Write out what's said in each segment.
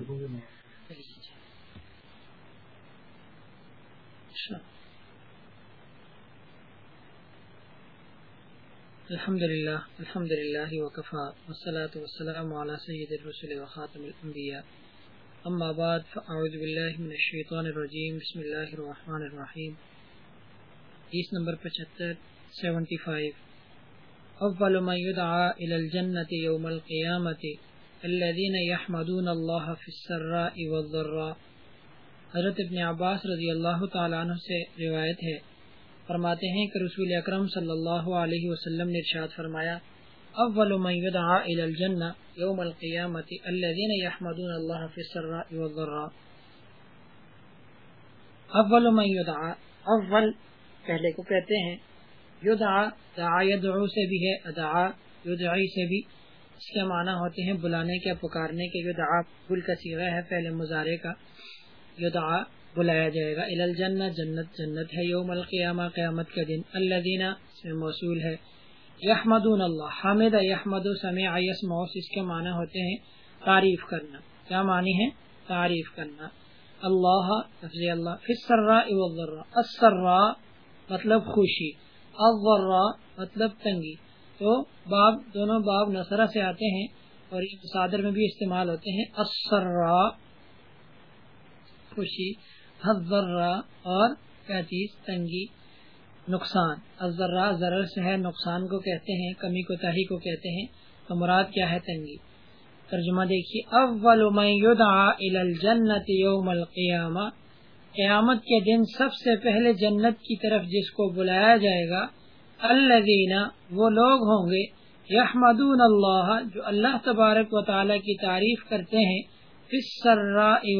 الحمد للہ الحمد للہ وقفا والصلاة والسلام على سید الرسل وخاتم الانبیاء. اما بعد، فاعوذ باللہ من الشیطان الرجیم، بسم اللہ الرحمن الرحیم. حدیث نمبر 75 75 اول ما يدعى الى الجنة يوم القيامة الذين يحمدون الله في السراء والضراء. حضرت ابن عباس رضی اللہ تعالی عنہ سے روایت ہے۔ فرماتے ہیں کہ رسول اکرم صلی اللہ علیہ وسلم نے ارشاد فرمایا، اول من يدعى الى الجنه يوم القيامه الذين يحمدون الله في السراء والضراء. اول من يدعى اول پہلے کو کہتے ہیں، یدعا، دعا یدعو سے بھی ہے، ادعا، یدعی سے بھی اس کے معنی ہوتے ہیں بلانے کے پکارنے کے یدعا بل کا سیغہ ہے پہلے مزارے کا یدعا بلایا جائے گا۔ الجنہ، جنت جنت ہے، یوم القیامہ، قیامت کے دن۔ اللہ دینا میں موصول ہے۔ یحمدون اللہ، حامد، یحمد سمع یسمع، اس کے معنی ہوتے ہیں تعریف کرنا۔ کیا معنی ہے تعریف کرنا۔ اللہ، لفظ اللہ، فی السراء والضراء۔ السراء مطلب خوشی، الضراء مطلب تنگی۔ تو باب دونوں باب نصرہ سے آتے ہیں اور صادر میں بھی استعمال ہوتے ہیں السراء خوشی حضرہ اور کیا چیز تنگی، نقصان۔ ذرا ضرر سے ہے، نقصان کو کہتے ہیں، کمی کو، تاہی کو کہتے ہیں، تو مراد کیا ہے تنگی؟ ترجمہ دیکھیے، اول الجنت یوم القیامہ۔ قیامت کے دن سب سے پہلے جنت کی طرف جس کو بلایا جائے گا الذین وہ لوگ ہوں گے، یحمدون اللہ، جو اللہ تبارک و تعالی کی تعریف کرتے ہیں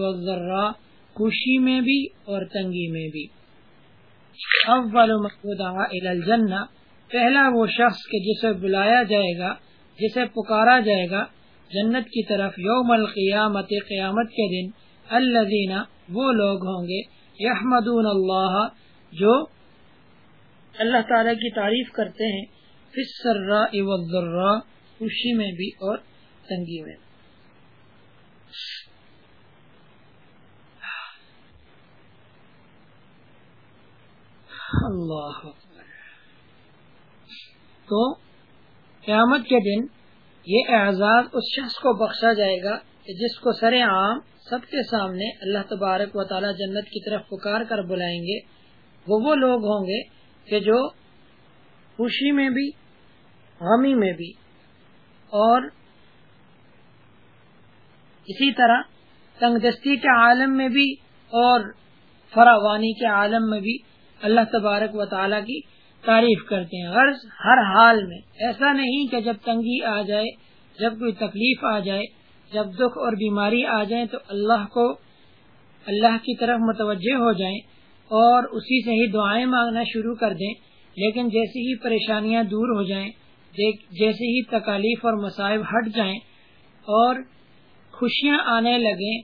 والضراء، خوشی میں بھی اور تنگی میں بھی۔ اول الجنہ، پہلا وہ شخص کے جسے بلایا جائے گا، جسے پکارا جائے گا، جنت کی طرف یوم القیامت، قیامت کے دن، الذین وہ لوگ ہوں گے، یحمدون اللہ، جو اللہ تعالی کی تعریف کرتے ہیں خوشی میں بھی اور تنگی میں اللہ تو قیامت کے دن یہ اعزاز اس شخص کو بخشا جائے گا کہ جس کو سر عام سب کے سامنے اللہ تبارک و تعالی جنت کی طرف پکار کر بلائیں گے، وہ وہ لوگ ہوں گے کہ جو خوشی میں بھی، غمی میں بھی اور اسی طرح تنگ دستی کے عالم میں بھی اور فراوانی کے عالم میں بھی اللہ تبارک و تعالیٰ کی تعریف کرتے ہیں۔ غرض ہر حال میں ایسا نہیں کہ جب تنگی آ جائے، جب کوئی تکلیف آ جائے، جب دکھ اور بیماری آ جائے تو اللہ کو، اللہ کی طرف متوجہ ہو جائیں۔ اور اسی سے ہی دعائیں مانگنا شروع کر دیں۔ لیکن جیسی ہی پریشانیاں دور ہو جائیں جیسے ہی تکالیف اور مصائب ہٹ جائیں اور خوشیاں آنے لگیں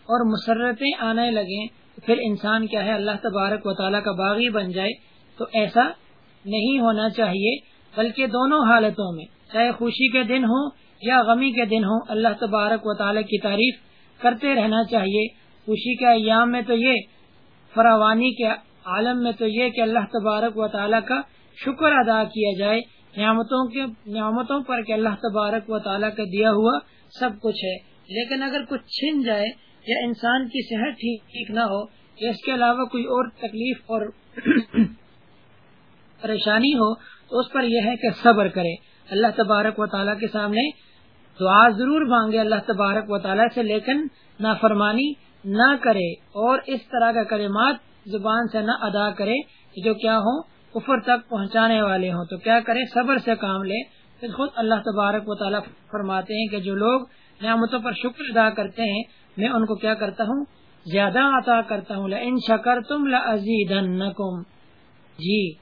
اور مسرتیں آنے لگیں پھر انسان کیا ہے؟ اللہ تبارک و تعالیٰ کا باغی بن جائے۔ تو ایسا نہیں ہونا چاہیے، بلکہ دونوں حالتوں میں، چاہے خوشی کے دن ہوں یا غمی کے دن ہوں، اللہ تبارک و تعالیٰ کی تعریف کرتے رہنا چاہیے۔ خوشی کے ایام میں تو یہ فراوانی کے عالم میں تو یہ کہ اللہ تبارک و تعالیٰ کا شکر ادا کیا جائے، نعمتوں کے نعمتوں پر کہ اللہ تبارک و تعالیٰ کا دیا ہوا سب کچھ ہے۔ لیکن اگر کچھ چھن جائے یا انسان کی صحت ٹھیک نہ ہو یا اس کے علاوہ کوئی اور تکلیف اور پریشانی ہو، تو اس پر یہ ہے کہ صبر کرے۔ اللہ تبارک و تعالیٰ کے سامنے دعا ضرور مانگے۔ اللہ تبارک و تعالیٰ سے لیکن نہ فرمانی نہ کرے اور اس طرح کا کلمات زبان سے نہ ادا کرے جو کیا ہو کفر تک پہنچانے والے ہوں۔ تو کیا کرے؟ صبر سے کام لے۔ پھر خود اللہ تبارک و تعالیٰ فرماتے ہیں کہ جو لوگ نعمتوں پر شکر ادا کرتے ہیں، میں ان کو کیا کرتا ہوں؟ زیادہ عطا کرتا ہوں۔ ان شکر تم لزید جی۔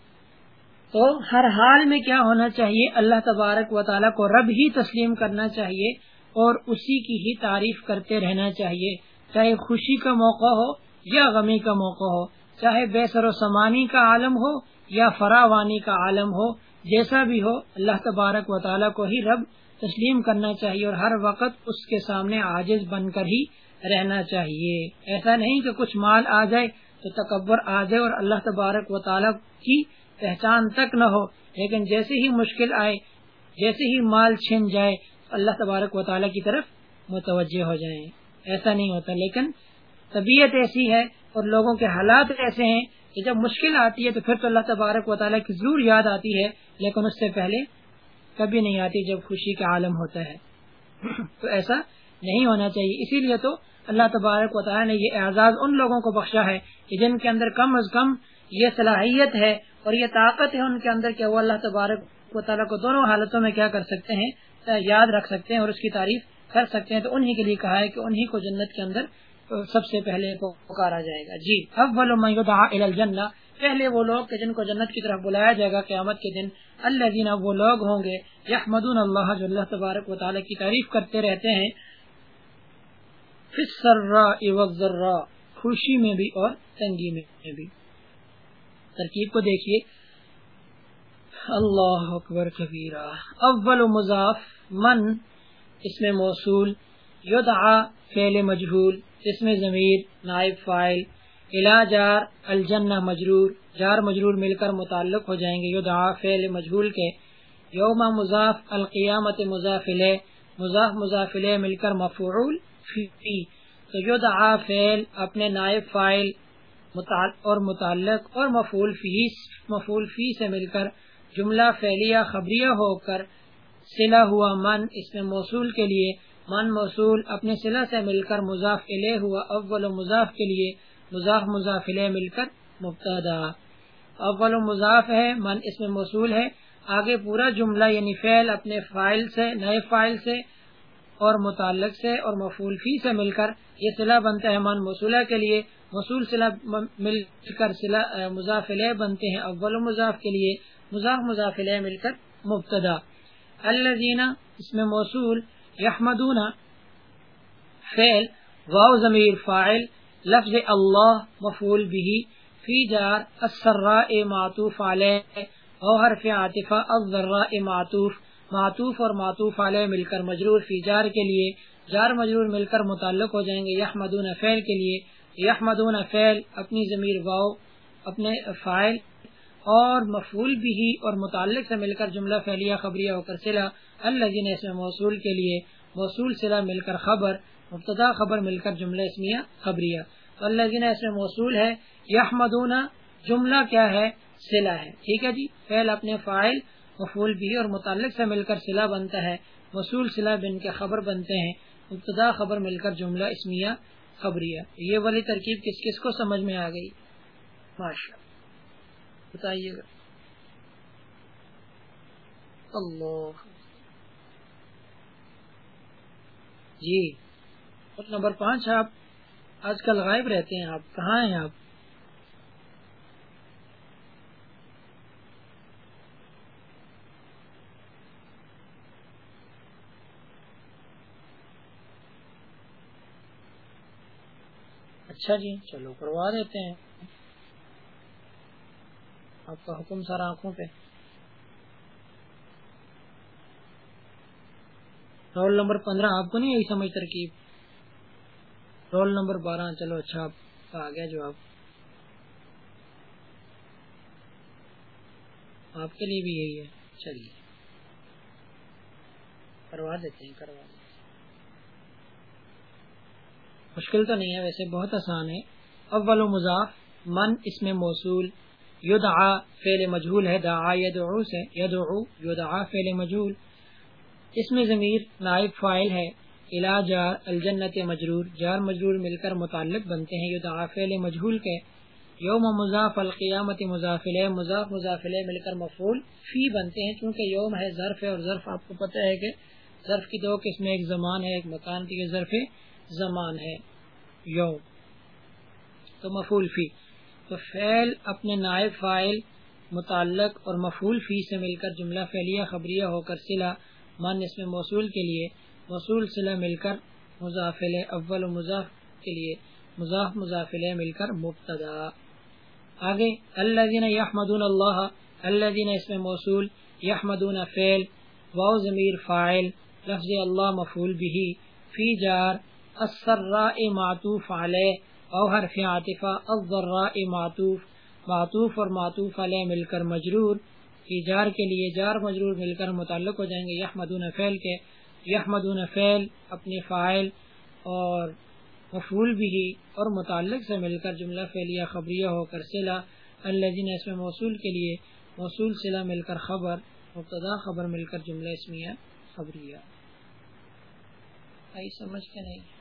تو ہر حال میں کیا ہونا چاہیے؟ اللہ تبارک و تعالیٰ کو رب ہی تسلیم کرنا چاہیے اور اسی کی ہی تعریف کرتے رہنا چاہیے۔ چاہے خوشی کا موقع ہو یا غمی کا موقع ہو، چاہے بے سر و سمانی کا عالم ہو یا فراوانی کا عالم ہو، جیسا بھی ہو، اللہ تبارک و تعالیٰ کو ہی رب تسلیم کرنا چاہیے اور ہر وقت اس کے سامنے عاجز بن کر ہی رہنا چاہیے۔ ایسا نہیں کہ کچھ مال آ جائے تو تکبر آ جائے اور اللہ تبارک و تعالیٰ کی پہچان تک نہ ہو، لیکن جیسے ہی مشکل آئے، جیسے ہی مال چھن جائے، اللہ تبارک و تعالیٰ کی طرف متوجہ ہو جائیں۔ ایسا نہیں ہوتا۔ لیکن طبیعت ایسی ہے اور لوگوں کے حالات ایسے ہیں کہ جب مشکل آتی ہے تو پھر تو اللہ تبارک و تعالیٰ کی ضرور یاد آتی ہے، لیکن اس سے پہلے کبھی نہیں آتی جب خوشی کا عالم ہوتا ہے۔ تو ایسا نہیں ہونا چاہیے۔ اسی لیے تو اللہ تبارک و تعالیٰ نے یہ اعزاز ان لوگوں کو بخشا ہے کہ جن کے اندر کم از کم یہ صلاحیت ہے اور یہ طاقت ہے ان کے اندر کہ وہ اللہ تبارک و تعالیٰ کو دونوں حالتوں میں کیا کر سکتے ہیں، یاد رکھ سکتے ہیں اور اس کی تعریف کر سکتے ہیں تو انہی کے لیے کہا ہے کہ انہی کو جنت کے اندر سب سے پہلے پکارا جائے گا۔ جی اب پہلے وہ لوگ جن کو جنت کی طرف بلایا جائے گا قیامت کے دن اللہ دینا وہ لوگ ہوں گے، یحمدون اللہ جو اللہ تبارک و تعالیٰ کی تعریف کرتے رہتے ہیں۔ خوشی میں بھی اور تنگی میں بھی۔ ترکیب کو دیکھیے۔ اللہ اکبر کبیرہ۔ اول مضاف من اس میں موصول، یدعا فعل مجہول اس میں ضمیر، نائب فائل الا جار، الجنہ مجرور، جار مجرور مل کر متعلق ہو جائیں گے، یدعا فعل مجہول کے۔ یوم مضاف، القیامت مضافل مضاف مضافل مل کر مفعول فی۔ تو یدعا فعل اپنے نائب فائل اور متعلق اور مفعول فی مفعول فی سے مل کر جملہ فعلیہ، خبریہ ہو کر سلا ہوا من اس میں موصول کے لیے، من موصول اپنے سلا سے مل کر مضاف علیہ ہوا، اول و مضاف کے لیے مضاف مضاف علیہ مل کر مبتدا۔ اول و مضاف ہے، من اس میں موصول ہے۔ آگے پورا جملہ یعنی فعل اپنے فائل سے، نئے فائل سے اور متعلق سے اور مفول فی سے مل کر یہ سلا بنتا ہے من موصولہ کے لیے۔ موصول سلا مل کر مضاف علیہ بنتے ہیں اول و مضاف کے لیے۔ مضاف مضاف علیہ مل کر مبتدا۔ الذین اس میں موصول یحمدون فعل، واو ضمیر فاعل، لفظ اللہ مفعول به، فی جار السراء معطوف علیہ، او حرف عاطفہ الذراء معطوف معطوف اور معطوف علیہ مل کر مجرور فی جار کے لیے، جار مجرور مل کر متعلق ہو جائیں گے یحمدون فعل کے لیے، یحمدون فعل اپنی ضمیر واو، اپنے فائل اور مفول بھی اور متعلق سے مل کر جملہ فعلیہ خبریہ ہو کر سلا اللہ جن اس میں موصول کے لیے موصول سلا مل کر خبر، مبتدا خبر مل کر جملہ اسمیہ خبریہ۔ تو اللہ جن اس میں موصول ہے، یحمدون، جملہ کیا ہے؟ سلا ہے۔ ٹھیک ہے جی؟ فعل اپنے فائل مفول بھی اور متعلق سے مل کر سلا بنتا ہے۔ موصول سلا بن کے خبر بنتے ہیں، مبتدا خبر مل کر جملہ اسمیہ خبریہ۔ یہ والی ترکیب کس کس کو سمجھ میں آ گئی؟ ماشاء بتائیے گا۔ اللہ۔ جی۔ نمبر پانچ، آپ آج کل غائب رہتے ہیں، آپ کہاں ہیں آپ؟ اچھا جی چلو کروا دیتے ہیں۔ آپ کا حکم سر آنکھوں پہ۔ رول نمبر پندرہ، آپ کو نہیں یہی سمجھ ترکیب؟ رول نمبر بارہ، چلو اچھا آپ کا آ گیا جواب۔ آپ کے لیے بھی یہی ہے۔ چلیے۔ کروا دیتے ہیں، کروا دیتے مشکل تو نہیں ہے، ویسے بہت آسان ہے۔ اول و مضاف، من اس میں موصول۔ یدعا فعل مجہول ہے، دعا یدعو سے، یدعو، یدعا فعل مجہول۔ اس میں ضمیر نائب فائل ہے الا جار الجنت مجرور۔ جار مجرور مل کر متعلق بنتے ہیں یدعا فعل مجہول کے۔ یوم مضاف القیامت مضافل مضاف مضافل مل کر مفعول فی بنتے ہیں چونکہ یوم ہے ظرف ہے اور ظرف آپ کو پتہ ہے کہ ظرف کی دو قسم ایک زمان ہے، ایک مکان کی ظرف زمان ہے، یوم۔ تو مفعول فی۔ تو فعل اپنے نائب فائل متعلق اور مفول فی سے مل کر جملہ فعلیہ، خبریہ ہو کر سلا من اس میں موصول کے لیے موصول سلا مل کر مضافل اول و مضاف کے لیے مضاف مضافل مل کر مبتدا۔ آگے اللہ دین یحمدون اللہ اللہ دین اس میں موصول، یحمدون فعل واؤ ضمیر فائل لفظ اللہ مفول بھی فی جار، السراء معطوف علیہ او حرف عاطفہ، الضراء معطوف معطوف اور معطوف علیہ مل کر مجرور کی جار کے لیے جار مجرور مل کر متعلق ہو جائیں گے، یحمدون فعل کے، یحمدون فعل اپنے فائل اور مفول بھی اور متعلق سے مل کر جملہ فعلیہ خبریہ ہو کر سلا الذین اس میں موصول کے لیے موصول سلا مل کر خبر، مبتدا خبر مل کر جملہ اسمیہ خبریہ۔ آئی سمجھ کے نہیں۔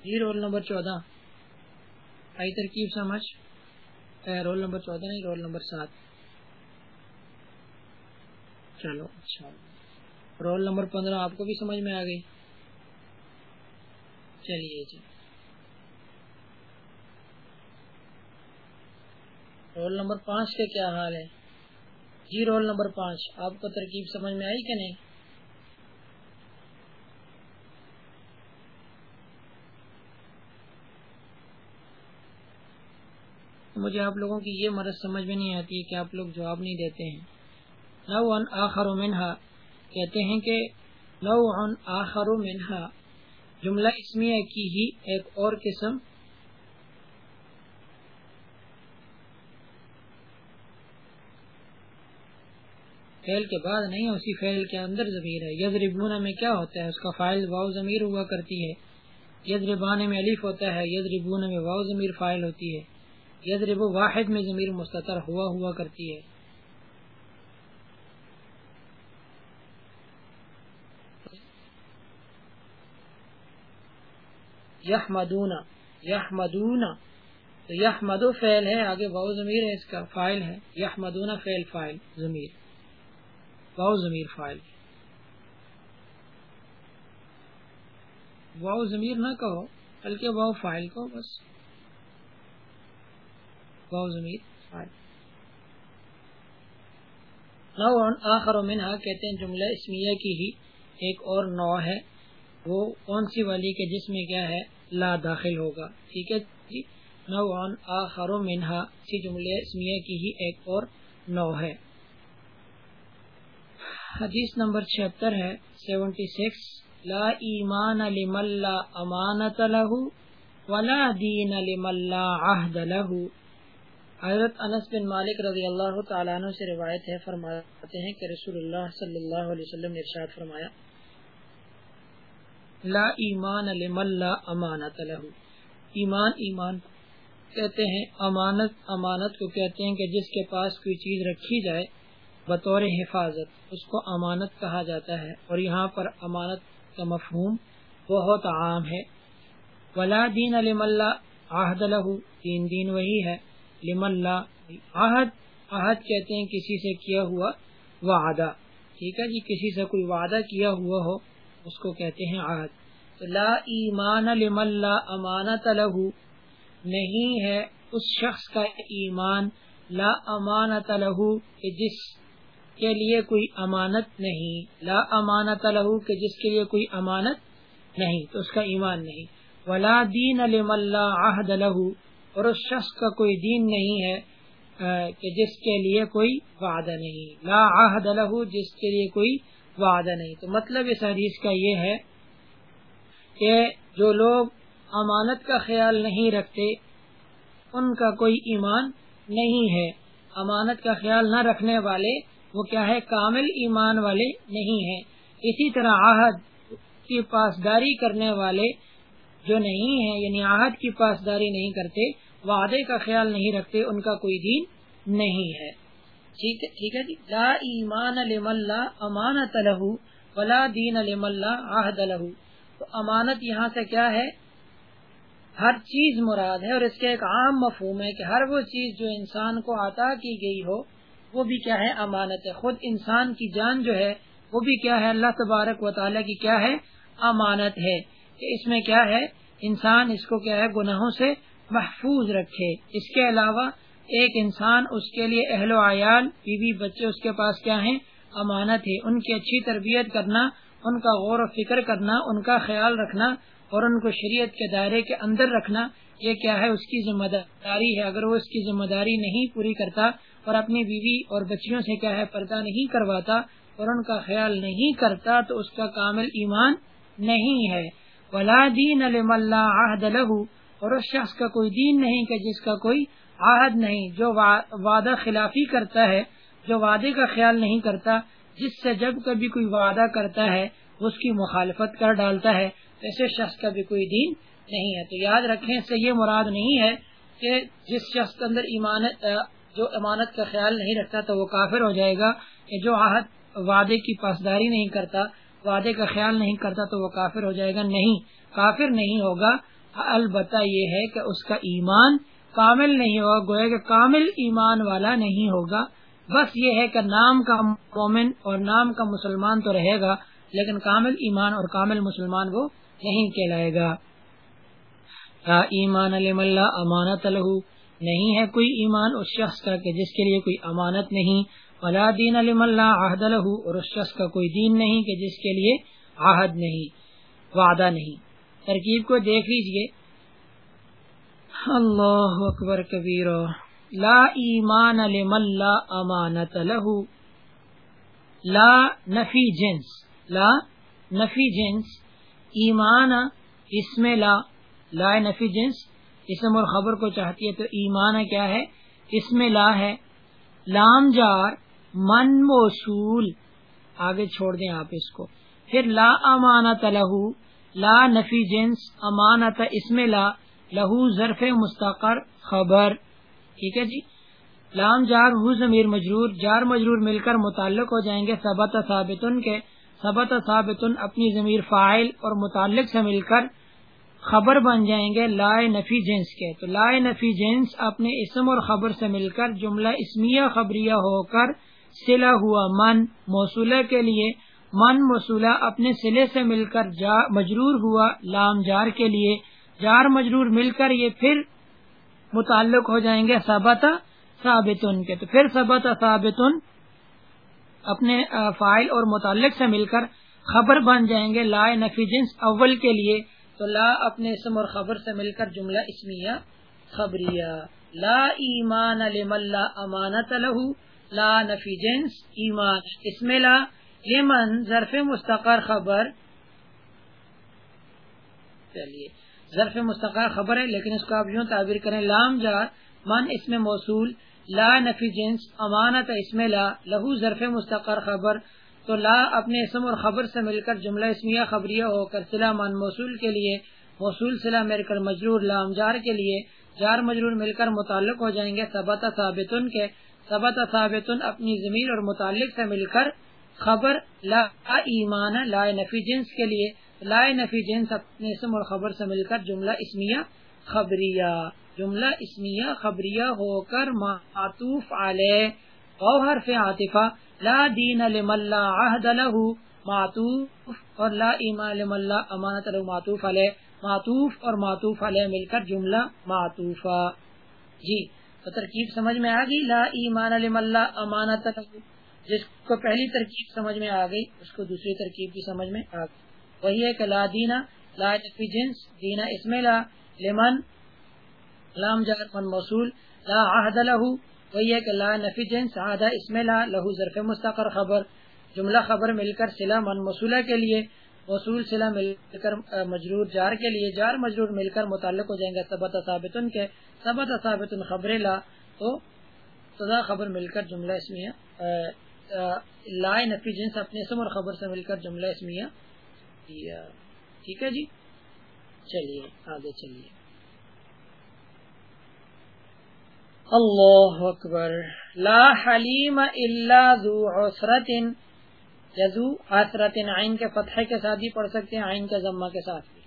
جی رول نمبر چودہ۔ آئی ترکیب سمجھ۔ رول نمبر چودہ نہیں، رول نمبر سات۔ چلو اچھا۔ رول نمبر پندرہ آپ کو بھی سمجھ میں آ گئی۔ چلیے جی رول نمبر پانچ کا کیا حال ہے جی رول نمبر پانچ۔ آپ کو ترکیب سمجھ میں آئی کہ نہیں؟ مجھے آپ لوگوں کی یہ مرض سمجھ میں نہیں آتی کہ آپ لوگ جواب نہیں دیتے ہیں۔ نو ان آخر منہا، کہتے ہیں کہ نو ان آخر منہا، جملہ اسمیہ کی ہی ایک اور قسم۔ فیل کے بعد نہیں، اسی فیل کے اندر ضمیر ہے۔ ید ربونا میں کیا ہوتا ہے؟ اس کا فائل واؤ ضمیر ہوا کرتی ہے۔ ید ربانے میں علیف ہوتا ہے ید میں واؤ ضمیر فائل ہوتی ہے۔ یضرب واحد میں ضمیر مستطر ہوا ہوا کرتی ہے۔ یحمدون یحمدون، تو یحمدو فعل ہے، آگے واؤ ضمیر ہے، اس کا فائل ہے۔ یحمدون فعل فائل، ضمیر۔ واؤ ضمیر فائل۔ واؤ ضمیر نہ کہو، بلکہ واؤ فائل کو بس۔ آخر منہا کہتے ہیں جملہ اسمیہ کی ہی ایک اور نو ہے۔ وہ کون سی والی کے جس میں کیا ہے؟ لا داخل ہوگا۔ ٹھیک ہے جی؟ نو آخر منہا اسی جملہ اسمیہ کی ہی ایک اور نو ہے۔ حدیث نمبر چھہتر ہے سیونٹی سکس۔ لا ایمان لمن لا امانت له ولا دین لمن لا عہد له حضرت انس بن مالک رضی اللہ تعالیٰ عنہ سے روایت ہے، فرماتے ہیں کہ رسول اللہ صلی اللہ علیہ وسلم نے ارشاد فرمایا، لا ایمان لمن لا امانت له ایمان ایمان کہتے ہیں، امانت امانت کو کہتے ہیں کہ جس کے پاس کوئی چیز رکھی جائے بطور حفاظت، اس کو امانت کہا جاتا ہے۔ اور یہاں پر امانت کا مفہوم بہت عام ہے۔ ولا دین لمن لا عہد له۔ دین دین وہی ہے لمن لا عہد عہد کہتے ہیں کسی سے کیا ہوا وعدہ۔ ٹھیک ہے جی کسی سے کوئی وعدہ کیا ہوا ہو، اس کو کہتے ہیں عہد۔ تو لا ایمان لمن لا امانت له نہیں ہے اس شخص کا ایمان لا امانت له کہ جس کے لیے کوئی امانت نہیں۔ لا امانت له کہ جس کے لیے کوئی امانت نہیں، تو اس کا ایمان نہیں۔ ولا دین لمن لا عہد له اور اس شخص کا کوئی دین نہیں ہے کہ جس کے لیے کوئی وعدہ نہیں۔ لا عہد له جس کے لیے کوئی وعدہ نہیں۔ تو مطلب اس حدیث کا یہ ہے کہ جو لوگ امانت کا خیال نہیں رکھتے، ان کا کوئی ایمان نہیں ہے۔ امانت کا خیال نہ رکھنے والے، وہ کیا ہے، کامل ایمان والے نہیں ہیں۔ اسی طرح عہد کی پاسداری کرنے والے جو نہیں ہے یعنی آہد کی پاسداری نہیں کرتے، وعدے کا خیال نہیں رکھتے، ان کا کوئی دین نہیں ہے۔ ٹھیک ہے جی؟ لا ایمان لا امانت لہو ولا دین عہد لہو۔ تو امانت یہاں سے کیا ہے؟ ہر چیز مراد ہے اور اس کا ایک عام مفہوم ہے کہ ہر وہ چیز جو انسان کو عطا کی گئی ہو، وہ بھی کیا ہے؟ امانت ہے۔ خود انسان کی جان جو ہے، وہ بھی کیا ہے؟ اللہ تبارک و تعالیٰ کی کیا ہے؟ امانت ہے۔ کہ اس میں کیا ہے؟ انسان اس کو کیا ہے؟ گناہوں سے محفوظ رکھے۔ اس کے علاوہ ایک انسان اس کے لیے اہل و عیال، بیوی، بچے اس کے پاس کیا ہیں؟ امانت ہے۔ ان کی اچھی تربیت کرنا، ان کا غور و فکر کرنا، ان کا خیال رکھنا اور ان کو شریعت کے دائرے کے اندر رکھنا، یہ کیا ہے؟ اس کی ذمہ داری ہے۔ اگر وہ اس کی ذمہ داری نہیں پوری کرتا اور اپنی بیوی اور بچیوں سے کیا ہے؟ پردہ نہیں کرواتا اور ان کا خیال نہیں کرتا، تو اس کا کامل ایمان نہیں ہے۔ ولا دین عہد لہو۔ اور اس شخص کا کوئی دین نہیں کہ جس کا کوئی عہد نہیں، جو وعدہ خلافی کرتا ہے، جو وعدے کا خیال نہیں کرتا، جس سے جب کبھی کوئی وعدہ کرتا ہے، اس کی مخالفت کر ڈالتا ہے، ایسے شخص کا بھی کوئی دین نہیں ہے۔ تو یاد رکھیں، اس سے یہ مراد نہیں ہے کہ جس شخص کے اندر ایمانت جو امانت کا خیال نہیں رکھتا تو وہ کافر ہو جائے گا، کہ جو عہد، وعدے کی پاسداری نہیں کرتا۔ وعدے کا خیال نہیں کرتا تو وہ کافر ہو جائے گا۔ نہیں، کافر نہیں ہوگا۔ البتہ یہ ہے کہ اس کا ایمان کامل نہیں ہوگا۔ گویا کہ کامل ایمان والا نہیں ہوگا۔ بس یہ ہے کہ نام کا مومن اور نام کا مسلمان تو رہے گا، لیکن کامل ایمان اور کامل مسلمان وہ نہیں کہلائے گا۔ ایمان اللہ امانت الح نہیں ہے کوئی ایمان اس شخص کا کہ جس کے لیے کوئی امانت نہیں۔ ولا دین علم اللہ عہد الح اور اس شخص کا کوئی دین نہیں کہ جس کے لیے عہد نہیں، وعدہ نہیں۔ ترکیب کو دیکھ لیجیے۔ اللہ اکبر کبیر لا ایمان لمن لا امانت له لا، نفی جنس۔ لا، نفی جنس۔ ایمان اس میں لا لا نفی جنس۔ اسم اور خبر کو چاہتی ہے تو ایمان کیا ہے؟ اس میں لا ہے۔ لام جار، من موصول۔ آگے چھوڑ دیں آپ اس کو۔ پھر لا امانت لہو، لا نفی جنس، امانت اس میں لا۔ لہو ظرف مستقر، خبر۔ ٹھیک ہے جی؟ لام جار، ہو ضمیر مجرور۔ جار مجرور مل کر متعلق ہو جائیں گے سبت ثابتن کے۔ سبت ثابتن اپنی ضمیر فائل اور متعلق سے مل کر خبر بن جائیں گے لائے نفی جنس کے۔ تو لائے نفی جنس اپنے اسم اور خبر سے مل کر جملہ اسمیہ خبریہ ہو کر سلا ہوا۔ من موصولہ کے لیے، من موصولہ اپنے سلے سے مل کر مجرور ہوا لام جار کے لیے۔ جار مجرور مل کر یہ پھر متعلق ہو جائیں گے سبت ثابتن کے۔ تو پھر سبت ثابتن اپنے فائل اور متعلق سے مل کر خبر بن جائیں گے لا نفی جنس اول کے لیے۔ تو لا اپنے اسم اور خبر سے مل کر جملہ اسمیہ خبریہ۔ لا ایمان لا امانت لہو لا نفی جنس، ایمان۔ اس میں لا لمن ظرف مستقر خبر۔ چلیے، ظرف مستقر خبر ہے، لیکن اس کو آپ یوں تعبیر کریں، لام جار من اس میں موصول، لا نفی جنس، امانت اس میں لا لہو ظرف مستقر خبر۔ تو لا اپنے اسم اور خبر سے مل کر جملہ اسمیہ خبریہ ہو کر سلا من موصول کے لیے، موصول سلا مل کر مجرور لام جار کے لیے جار مجرور مل کر متعلق ہو جائیں گے سبت ثابتن کے سبت ثابتن اپنی زمین اور متعلق سے مل کر خبر لا ایمان، لا نفی جنس کے لیے لائے نفی جنس اپنے اسم اور خبر سے مل کر جملہ اسمیہ خبریہ، جملہ اسمیہ خبریہ ہو کر معطوف علیہ۔ او حرف عاطفہ، لا دین لملا عہد له معطوف، اور لا ایمان لملا امانت له معطوف علیہ، معطوف اور معطوف علیہ، مل کر جملہ معطوفہ۔ جی تو ترکیب سمجھ میں آ گئی؟ لا ایمان لملا امانت له جس کو پہلی ترکیب سمجھ میں آ گئی، اس کو دوسری ترکیب کی سمجھ میں آ گئی۔ وہی ہے کہ لا دینا لا نفی جنس دینا اسم لا لمن، لام جار من موصول، لا عہد لہو وہی ہے کہ لا نفی جنس عہدہ اسم لا، لہو ظرف مستقر خبر، جملہ خبر مل کر سلا من موصولہ کے لیے، موصول سلا مل کر مجرور جار کے لیے، جار مجرور مل کر متعلق ہو جائیں گے سبت ثابتن کے سبت ثابتن خبر لا، تو سزا خبر مل کر جملہ اسمیہ لا نفی جنس اپنے اسم اور خبر سے مل کر جملہ اسمیہ ٹھیک ہے جی؟ چلیے، آگے چلیے۔ اللہ اکبر. لا حلیم الا ذو عسرت ذو عسرت عین کے فتح کے ساتھ بھی پڑھ سکتے ہیں، عین کے ضمہ کے ساتھ بھی.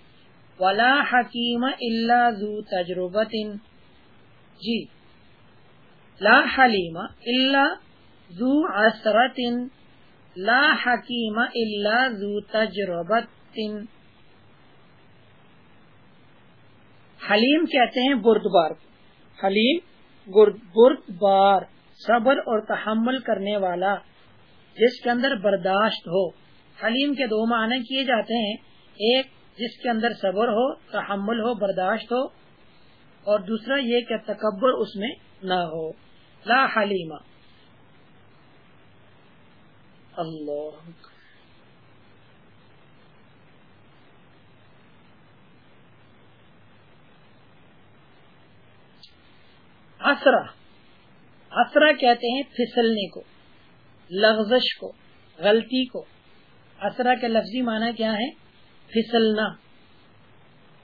ولا حکیم الا ذو تجربت جی. لا حلیم الا ذو عسرت لا حکیم الا ذو تجربت حلیم کہتے ہیں بردبار. حلیم بردبار صبر اور تحمل کرنے والا، جس کے اندر برداشت ہو۔ حلیم کے دو معنی کیے جاتے ہیں۔ ایک، جس کے اندر صبر ہو، تحمل ہو، برداشت ہو۔ اور دوسرا یہ کہ تکبر اس میں نہ ہو۔ لا حلیمہ اللہ۔ اسرا اسرا کہتے ہیں پھسلنے کو، لغزش کو، غلطی کو۔ اسرا کے لفظی معنی کیا ہے؟ پھسلنا۔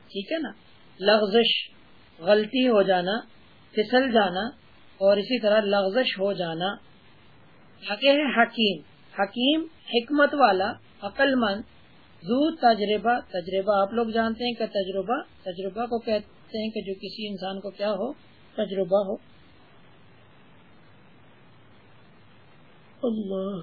ٹھیک ہے نا؟ لغزش، غلطی ہو جانا، پھسل جانا اور اسی طرح لغزش ہو جانا۔ ہے حکیم۔ حکیم حکمت والا عقل مند زو تجربہ تجربہ آپ لوگ جانتے ہیں کہ تجربہ تجربہ کو کہتے ہیں کہ جو کسی انسان کو کیا ہو تجربہ ہو۔ اللہ۔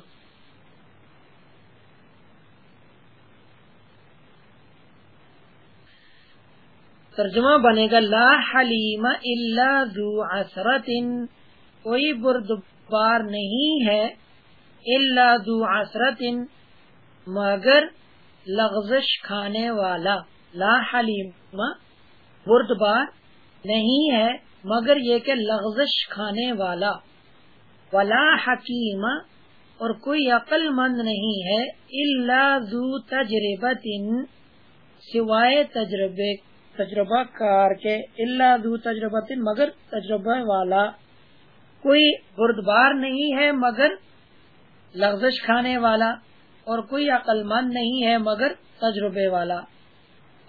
ترجمہ بنے گا، لا حلیم الا ذو عسرت کوئی بردبار نہیں ہے الا ذو عسرت مگر لغزش کھانے والا۔ لا حلیم بردبار نہیں ہے مگر یہ کہ لغزش کھانے والا، ولا حکیم، اور کوئی عقل مند نہیں ہے اللہ ذو تجربت سوائے تجربے، تجربہ کار کے اللہ دو تجربہ مگر تجربہ والا۔ کوئی بردبار نہیں ہے مگر لغزش کھانے والا، اور کوئی عقل مند نہیں ہے مگر تجربے والا۔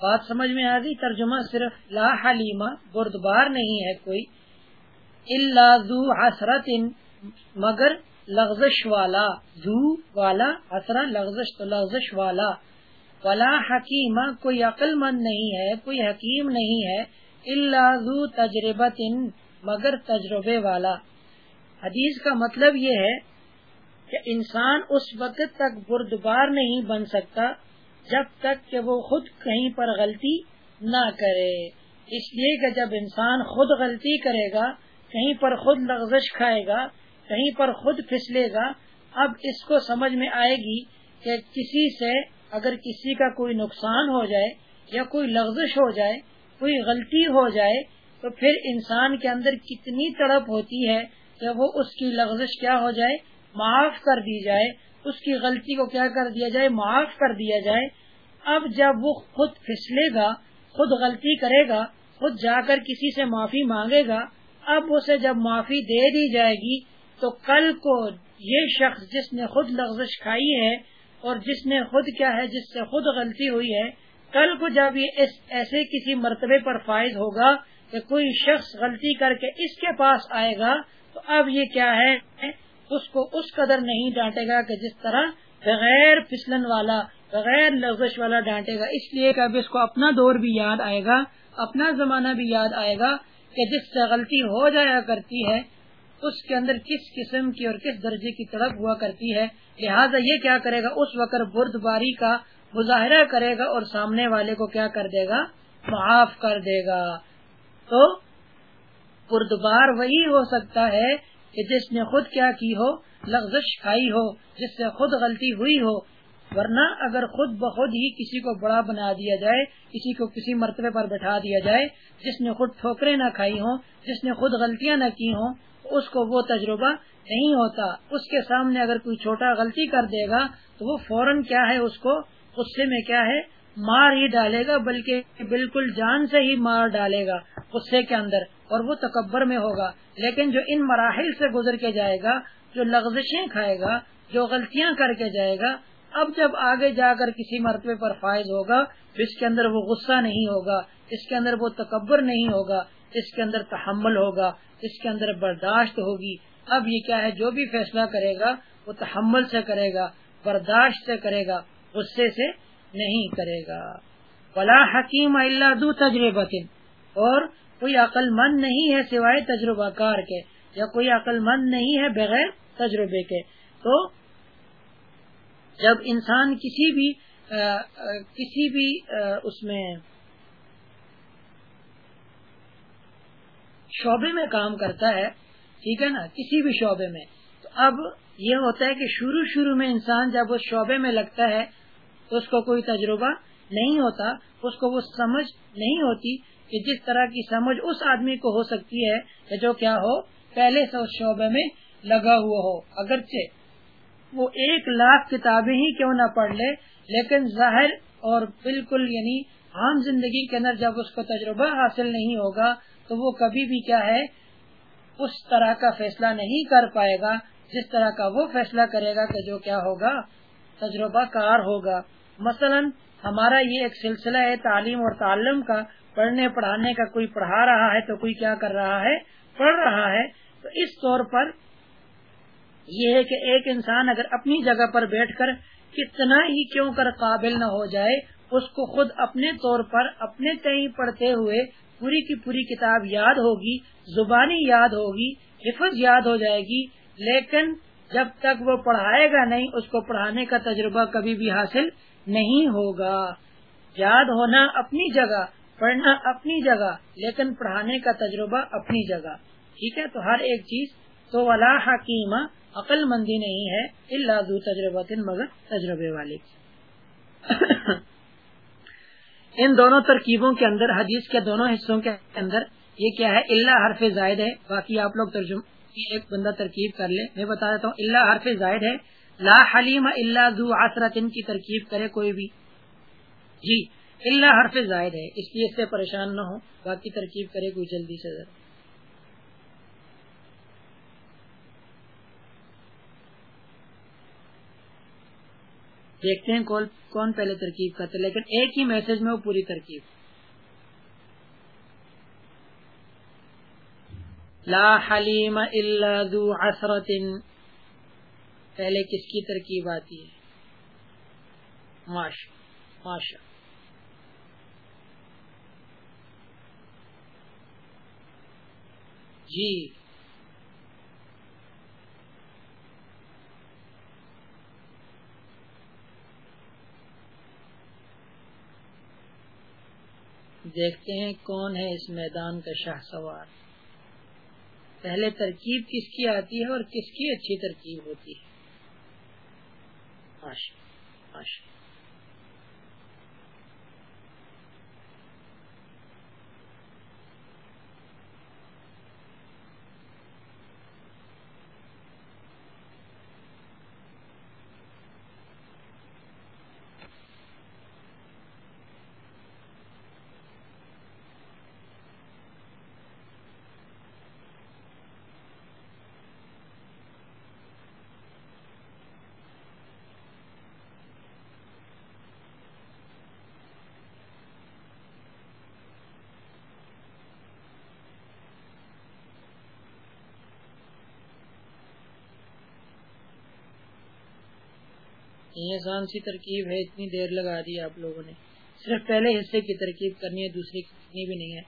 بات سمجھ میں آ گئی؟ ترجمہ صرف لا حلیمہ، بردبار نہیں ہے کوئی اللہ حسرت مگر لغزش والا دو والا حسرا لغزش تو لغزش والا۔ ولا حکیم کوئی عقل مند نہیں ہے، کوئی حکیم نہیں ہے اللہ ذو تجربت مگر تجربے والا۔ حدیث کا مطلب یہ ہے کہ انسان اس وقت تک بردبار نہیں بن سکتا جب تک کہ وہ خود کہیں پر غلطی نہ کرے۔ اس لیے کہ جب انسان خود غلطی کرے گا، کہیں پر خود لغزش کھائے گا، کہیں پر خود پھسلے گا، اب اس کو سمجھ میں آئے گی کہ کسی سے اگر کسی کا کوئی نقصان ہو جائے یا کوئی لغزش ہو جائے، کوئی غلطی ہو جائے، تو پھر انسان کے اندر کتنی تڑپ ہوتی ہے کہ وہ اس کی لغزش کیا ہو جائے، معاف کر دی جائے۔ اس کی غلطی کو کیا کر دیا جائے؟ معاف کر دیا جائے۔ اب جب وہ خود پھسلے گا، خود غلطی کرے گا، خود جا کر کسی سے معافی مانگے گا، اب اسے جب معافی دے دی جائے گی، تو کل کو یہ شخص جس نے خود لغزش کھائی ہے اور جس نے خود کیا ہے، جس سے خود غلطی ہوئی ہے، کل کو جب یہ اس ایسے کسی مرتبے پر فائز ہوگا کہ کوئی شخص غلطی کر کے اس کے پاس آئے گا، تو اب یہ کیا ہے؟ اس کو اس قدر نہیں ڈانٹے گا کہ جس طرح بغیر پھسلن والا، بغیر لفظ والا ڈانٹے گا۔ اس لیے کہ اب اس کو اپنا دور بھی یاد آئے گا، اپنا زمانہ بھی یاد آئے گا کہ جس سے غلطی ہو جایا کرتی ہے، اس کے اندر کس قسم کی اور کس درجے کی تڑپ ہوا کرتی ہے۔ لہذا یہ کیا کرے گا؟ اس وقت برد باری کا مظاہرہ کرے گا اور سامنے والے کو کیا کر دے گا؟ معاف کر دے گا۔ تو بردبار وہی ہو سکتا ہے کہ جس نے خود کیا کی ہو، لغزش کھائی ہو، جس سے خود غلطی ہوئی ہو، ورنہ اگر خود بخود ہی کسی کو بڑا بنا دیا جائے، کسی کو کسی مرتبے پر بٹھا دیا جائے، جس نے خود ٹھوکرے نہ کھائی ہوں، جس نے خود غلطیاں نہ کی ہوں، اس کو وہ تجربہ نہیں ہوتا۔ اس کے سامنے اگر کوئی چھوٹا غلطی کر دے گا، تو وہ فوراً کیا ہے اس کو؟ غصے میں کیا ہے؟ مار ہی ڈالے گا، بلکہ بالکل جان سے ہی مار ڈالے گا۔ غصے کے اندر اور وہ تکبر میں ہوگا۔ لیکن جو ان مراحل سے گزر کے جائے گا، جو لغزشیں کھائے گا، جو غلطیاں کر کے جائے گا، اب جب آگے جا کر کسی مرتبے پر فائز ہوگا، تو اس کے اندر وہ غصہ نہیں ہوگا، اس کے اندر وہ تکبر نہیں ہوگا، اس کے اندر تحمل ہوگا، اس کے اندر برداشت ہوگی۔ اب یہ کیا ہے؟ جو بھی فیصلہ کرے گا، وہ تحمل سے کرے گا، برداشت سے کرے گا، غصے سے نہیں کرے گا۔ بلا حکیم اللہ دو تجربہ اور کوئی عقل مند نہیں ہے سوائے تجربہ کار کے یا کوئی عقل مند نہیں ہے بغیر تجربے کے۔ تو جب انسان کسی بھی آ, کسی بھی آ, اس میں شعبے میں کام کرتا ہے ٹھیک ہے نا؟ کسی بھی شعبے میں۔ تو اب یہ ہوتا ہے کہ شروع شروع میں انسان جب اس شعبے میں لگتا ہے تو اس کو کوئی تجربہ نہیں ہوتا اس کو وہ سمجھ نہیں ہوتی کہ جس طرح کی سمجھ اس آدمی کو ہو سکتی ہے کہ جو کیا ہو، پہلے سے اس شعبے میں لگا ہوا ہو۔ اگرچہ وہ ایک لاکھ کتابیں ہی کیوں نہ پڑھ لے، لیکن ظاہر اور بالکل یعنی عام زندگی کے اندر جب اس کو تجربہ حاصل نہیں ہوگا تو وہ کبھی بھی کیا ہے، اس طرح کا فیصلہ نہیں کر پائے گا جس طرح کا وہ فیصلہ کرے گا کہ جو کیا ہوگا، تجربہ کار ہوگا۔ مثلا ہمارا یہ ایک سلسلہ ہے تعلیم اور تعلم کا پڑھنے پڑھانے کا کوئی پڑھا رہا ہے تو کوئی کیا کر رہا ہے؟ پڑھ رہا ہے۔ تو اس طور پر یہ ہے کہ ایک انسان اگر اپنی جگہ پر بیٹھ کر کتنا ہی کیوں کر قابل نہ ہو جائے، اس کو خود اپنے طور پر اپنے کہیں پڑھتے ہوئے پوری کی پوری کتاب یاد ہوگی، زبانی یاد ہوگی، حفظ یاد ہو جائے گی، لیکن جب تک وہ پڑھائے گا نہیں، اس کو پڑھانے کا تجربہ کبھی بھی حاصل نہیں ہوگا۔ یاد ہونا اپنی جگہ پڑھنا اپنی جگہ، لیکن پڑھانے کا تجربہ اپنی جگہ۔ ٹھیک ہے؟ تو ہر ایک چیز تو ولا حکیم عقل مندی نہیں ہے اللہ دو تجربہ مگر تجربے والے ان دونوں ترکیبوں کے اندر، حدیث کے دونوں حصوں کے اندر یہ کیا ہے؟ اللہ حرف زائد ہے۔ باقی آپ لوگ ترجمہ ایک بندہ ترکیب کر لے میں بتا دیتا ہوں اللہ حرف زائد ہے۔ لا حلیم اللہ ذو عصرت کی ترکیب کرے کوئی بھی۔ جی۔ اللہ حرف زائد ہے، اس لیے اس سے پریشان نہ ہو۔ باقی ترکیب کرے کوئی جلدی سے۔ ذرا دیکھتے ہیں کون پہلے ترکیب کرتے لیکن ایک ہی میسج میں وہ پوری ترکیب۔ لا حلیم الا ذو عصرت پہلے کس کی ترکیب آتی ہے؟ ماشا جی۔ دیکھتے ہیں کون ہے اس میدان کا شاہ سوار۔ پہلے ترکیب کس کی آتی ہے اور کس کی اچھی ترکیب ہوتی ہے؟ یہ آسان سی ترکیب ہے، اتنی دیر لگا دی آپ لوگوں نے۔ صرف پہلے حصے کی ترکیب کرنی ہے دوسری کتنی بھی نہیں ہے۔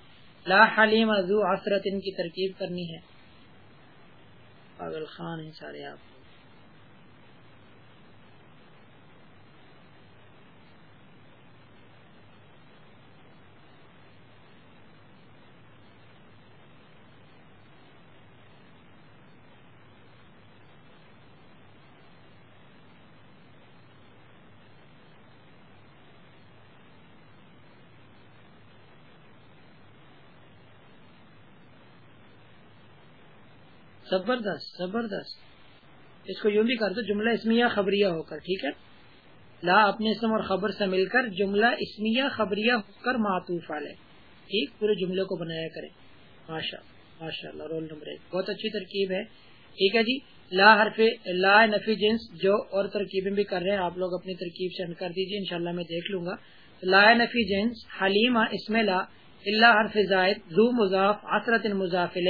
لا حلیم ازو عصرت ان کی ترکیب کرنی ہے۔ پاگل خان ہیں سارے آپ۔ زبردست زبردست۔ اس کو یوں بھی کر دو، جملہ اسمیہ خبریہ ہو کر، ٹھیک ہے؟ لا اپنے اسم اور خبر سے مل کر جملہ اسمیہ خبریہ ہو کر معطوف والے ٹھیک؟ پورے جملے کو بنایا کریں۔ ماشاء ماشاء اللہ، رول نمبر ایک۔ بہت اچھی ترکیب ہے۔ ٹھیک ہے جی؟ لا حرف، لا نفی جنس جو اور ترکیبیں بھی کر رہے ہیں، آپ لوگ اپنی ترکیب سینڈ کر دیجیے انشاءاللہ میں دیکھ لوں گا۔ لا نفی جنس، حلیمہ، اسم لا اللہ حرف زائد زو مضاف عصرت مضافل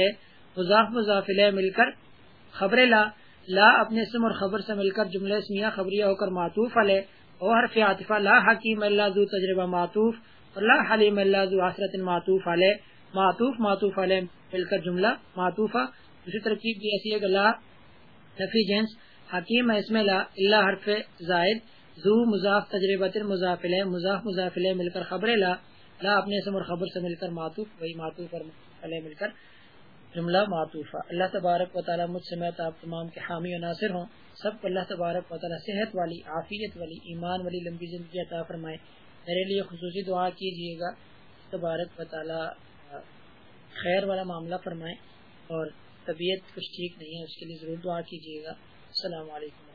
مضاف مضافل مل کر خبر لا لا اپنے اسم اور خبر سے مل کر جملہ اسمیہ، خبریہ ہو کر معطوف علیہ اور حرف عاطفہ، لا حکیم اللہ ذو تجربہ معطوف، اور لا حلیم اللہ ذو حسرت معطوف علیہ، معطوف معطوف علیہ، مل کر جملہ معطوفہ۔ اسی ترکیب کی ایسی ہے لا نفی جنس، حکیم اسم لا اللہ حرف زائد، ذو مضاف تجربہ مضاف علیہ، مضاف مضاف علیہ مل کر خبر لا لا اپنے اسم اور خبر سے مل کر معطوف، وہی معطوف اور علیہ مل کر جملہ معطوفہ۔ اللہ تبارک و تعالیٰ مجھ سمیت آپ تمام کے حامی و ناصر ہوں۔ سب کو اللہ تبارک و تعالیٰ صحت والی، عافیت والی، ایمان والی لمبی زندگی عطا فرمائے۔ میرے لیے خصوصی دعا کیجیے گا۔ تبارک و تعالیٰ خیر والا معاملہ فرمائے اور طبیعت کچھ ٹھیک نہیں ہے، اس کے لیے ضرور دعا کیجیے گا۔ السلام علیکم۔